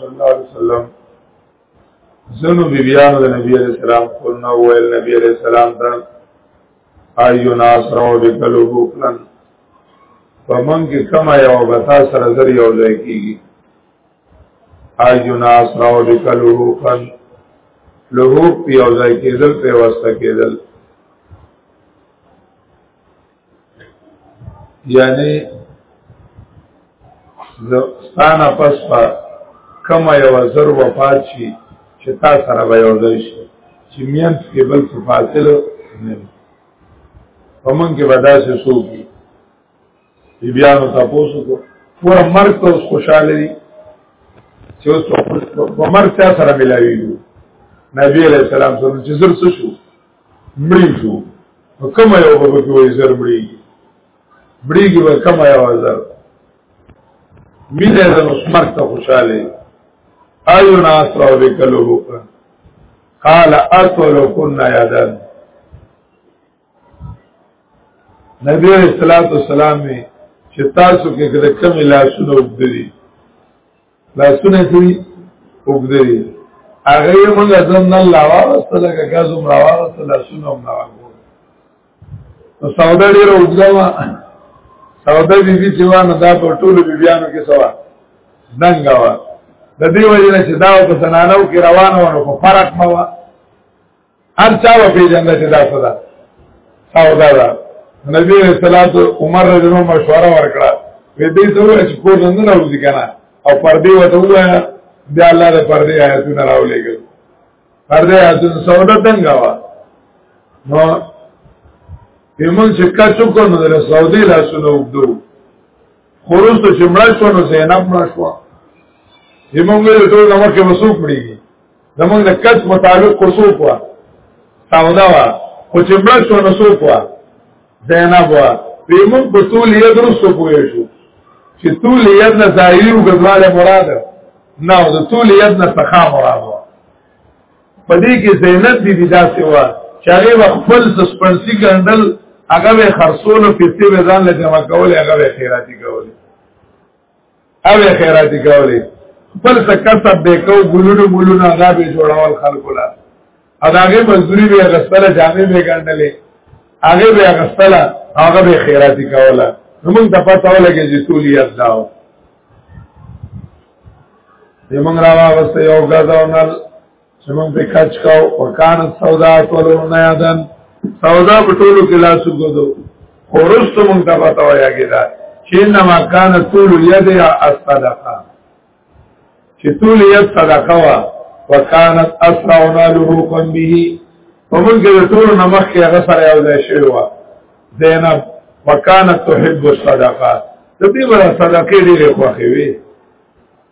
صلی الله علیه وسلم زنو بیبیانو د نبی علیہ السلام قلنا ویل نبی علیہ السلام ته ایو ناس راو بکلو بوکلن فمن کې کما یو بتا سره زر یو ځای کیږي ایو ناس راو بکلو بوکلن لهو په یو ځای کېدل په واسطه کېدل یعنی ستانه پس په کما یو زر وفات شي چې تا سره به یو ځای شي چې میان کې بل څه فاصل نه ومن کې ودا سه سوږي بیا نو تاسو کو پور مرګ ته خوشاله دي چې اوس په مرګ سره ملاوي نبی علیہ السلام سره چې زر څه شو مړی شو نو کوم یو په کې وایي زر مړی مړیږي به کوم یو زر مینه د مسمر ته خوشاله ایو ناس را وکلو وکړه قال اطول كنا يدن نبی علیہ الصلوۃ والسلام چې تاسو کې د کمی لاسونه وګړي لاسونه سری وګدري هغه موږ ځم نه لا واغسته لکه غازو مرا واغسته لاسونه هم نه واغو نو سودا ډیره وګدا وا سودا بیبي چې وانه دا په ټولو بیبيانو کې سوا دنګ وا د دې وجه نه چې دا په سنانو کې روانه ونه په فرق ما وا هر چا و پیژنده چې دا صدا سودا دا نبی رسول الله عمر رضی الله مشوره ورکړه وې دې څو چې کور نه نه وځي کنه او پردې وته وایا بیا الله دې پردې آیاتونه راولېګل پردې آیاتونه سودا څنګه وا نو ایمون چې کا څوک نه در سعودي لاسونه وګدو خروج ته چې مړ شو نو زینب مړ شو ایمون ویل ټول نو کې مسوک مړیږي زمونږ د کس مطابق کو سوق وا سودا وا خو چې مړ شو نو سوق وا زینب وا وی موږ په طول یې درو سوق وې شو چې طول یې نه ظاهري او غزواله مراد نه د طول یې نه څخه مراد وا په دې کې زینب بي بي داسې وا چې هغه خپل سسپنسي ګندل هغه خرصولو پیسې به ځان له جمع کولې هغه خیراتی کولې او خیرات کولی خپل څه کسب به کو ګلونو ګلونو هغه به جوړول خلکو لا هغه مزدوري به غسله جامې به ګڼلې هغه به غسله هغه به خیرات کوله نو موږ ته پته ولګي چې ټول یې ځاو زمونږ راوغسته یو غزاونل چې موږ به کچ کاو وکانه سودا ټولو نه یادن سودا په ټولو کې لاس وګدو ورستو موږ ته پتا وایي کېدا چې انما کان طول ید الصدقه چې طول ید صدقه وا وکانت اسرع ناله قم به ومن کې ټول نمخ کې هغه سره یو ځای شوی و زینب وکانت تحب الصدقات د دې ور صدقې ډېرې خوښې وي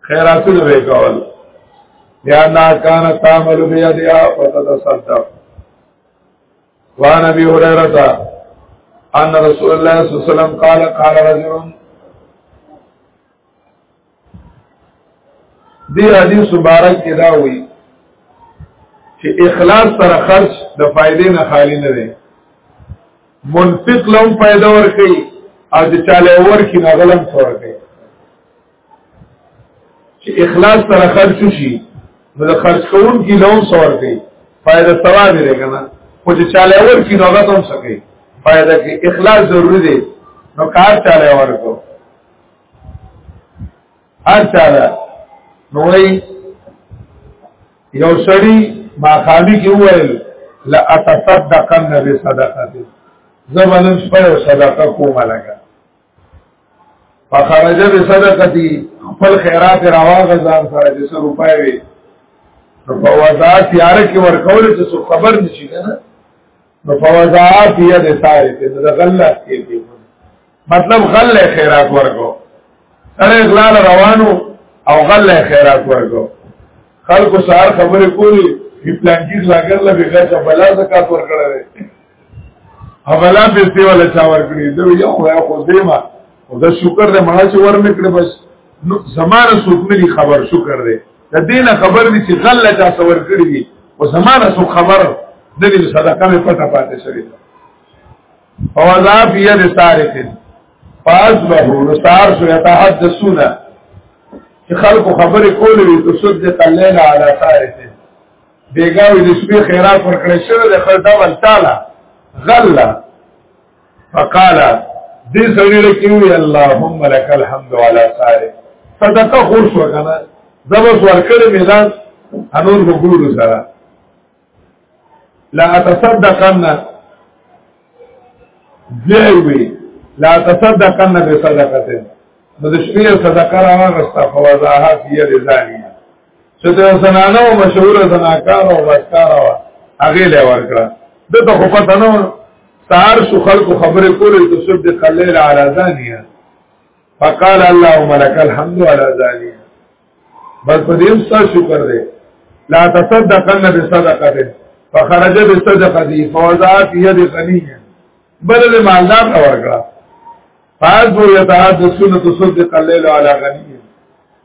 خیراتونه به کول یا نا کان تعمل بیدیا فتتصدق وان ابي هريره ان رسول الله صلی الله علیه وسلم قال قال رجل دی حدیث مبارک کې دا وی چې اخلاص سره خرج د فائدې نه خالی نه دی منفق لهم پیدا ورکي او چې چاله ورکي نه غلم ورکي چې اخلاص سره خرج شي نو د خرج کول کی لوم سور کوي فائدہ ثواب لري کنه خو چې چاله ور کی نو هغه هم سکے فائدہ کې اخلاص ضروری دی نو کار چاله ور کو هر چاله نو یو سړی ما خالی کې وویل لا اتصدقن بصدقه زمانم شپه صدقه کومه لګا فخرج بصدقتي خپل خیرات راواغ ځان سره چې سر روپای وي نو په وضع تیار کې ورکول چې څو خبر نشي کنه نو په وضع تیار دې ساري ته د غلط کې دی مطلب غل خیرات ورکو سره اغلال روانو او غل خیرات ورکو خلکو سار خبرې کولی په پلان کې ځاګر لږه چې بلا زکات ورکړل اولا به سی ولا چا ور کړی دا یو خو یو خو دیما او دا شکر دې مړه چې ور نکړي بس نو زماره سوک نه خبر شکر دې د دین خبر دې چې غله چا سور کړی دي او زماره سوک خبر د دې صدقه په پټه پاتې شوی او لا بیا دې سارتین پاس به نو سار شو یتحدثونه چې خلکو خبرې کولې وي تصدق الليل على سارتین بیګاوی د سبي خیرات ورکړې شوی د خپل ډول تعالی غلا فقال دې سړي له کیوي اللهم لك الحمد على ساره صدقه خوش وکنه زبس ورکړې میلان انور وګورو سره لا اتصدقن دیوی لا اتصدقن بصدقته نو د شپې صدقه راوغسته فوزاها فی رضانی چې د زنانو مشهور زناکار او وکار او هغه له ورکړه د ته خو پته نه سار شو خلکو خبرې کولې ته سب د خلیل علی ذانیه فقال اللهم لك الحمد على ذلك بس په دې ستا شکر دې لا تصدقن بصدقه فخرج بصدقه دي فوزات يد غنيه بل له مالدار ورکړه فاز وو يتعاد سنت صدق الليل على غنيه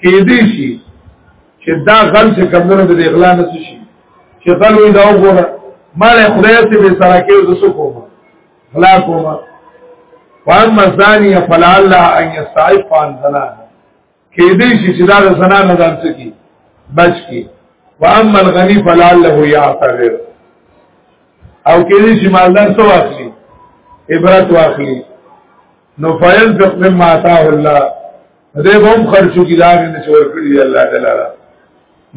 کې دې شي چې دا غل چې کمونه د اغلا نه شي چې غل وي دا وګوره مال خدای ته به سره کې وسو کوم غلا کوم وان مزانی فلعل ان يستعف عن زنا کې دې شي چې دا زنا نه ځان سکی بچ کی واما الغنی فلعله يعتذر او کې دې شي مالدار سو اخلي عبرت واخلي نو فین فق مما آتاه الله دې هم خرچو کې دا نه چې ورکړي دی الله تعالی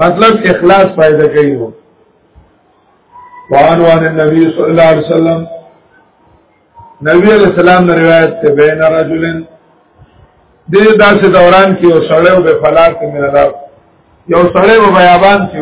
مطلب اخلاص پیدا کوي وو وان وان النبي صلی الله علیه وسلم نبی علیہ السلام نے روایت سے بین رجلن دې داسې دوران کې یو سړی او به فلاک من الارض یو سړی په بیابان کې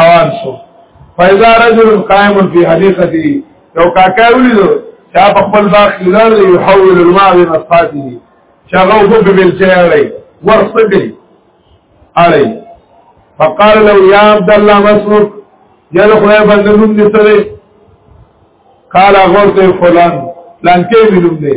روان شو فإذا رجل قائم في حديقته یو کاکا ولیدو چې په خپل باغ کې لار دی يحول الماء من اصفاته چې هغه وګ په بل ځای اړي ورسګي اړي فقال له يا عبد الله مسعود یا له خدای باندې نوم دې سره قال غورته فلان لانکې ویلم دې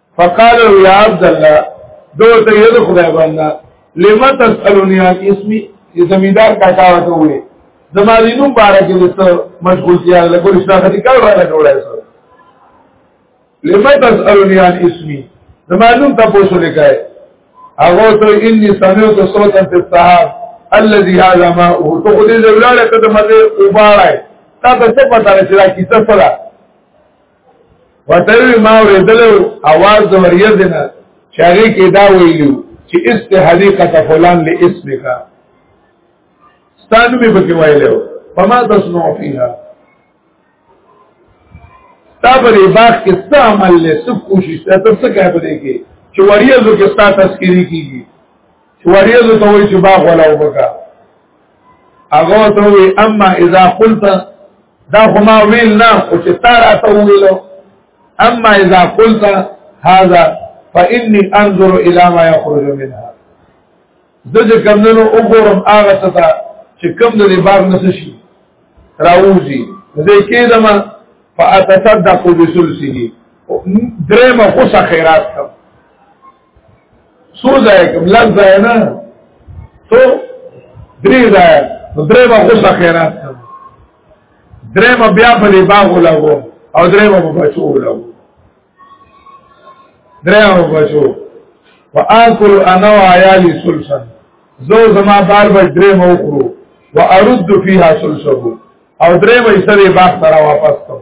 فقال يا عبد الله دو ته یو خدای باندې لما تسالوني عن اسمي زمیدار کا تا ته وې زماري نوم بارک دې ته مشغول کیا له کوم څه خدي کار راغله جوړه سو لما تسالوني عن اسمي زمانوم تاسو لیکای هغه ته اني سمعت صوتا في السحاب الذي هذا ما هو تو خو دې زولاله ته د مزه وبارای تا ته څه پتا لري چې دا کیسه سره وتوی ما ورېدلو اواز د مریض نه چاغي کې دا ویلو چې است حدیقه فلان لاسمک ستانو به پکې وایلو فما تصنع فيها تا په دې باغ کې څه عمل له څه کوشش ته څه کوي په دې کې چې وریځو کې ستا تذکری کیږي چې وریځو ته وایي چې باغ ولا وبکا هغه ته وی اما اذا قلت دا خو ما ویل نه او چې تا راته ویلو اما اذا قلت هذا فاني انظر الى ما يخرج منها دغه کمندونو وګورم هغه څه ته چې کم د لباس نس شي راوځي دې کې دما فاتصدق بسلسه درې مخه خیرات کوم سو ځای کوم لږ ځای نه تو درې ځای درې ما خو څه خیرات درې ما بیا په دې باغ ولاغو او درې ما په بچو ولاغو درې ما په بچو واكل انا وعيالي سلسن زو زما بار بچ درې ما وخورو وارد فيها سلسبو او درې ما یې سره باغ سره واپس کوم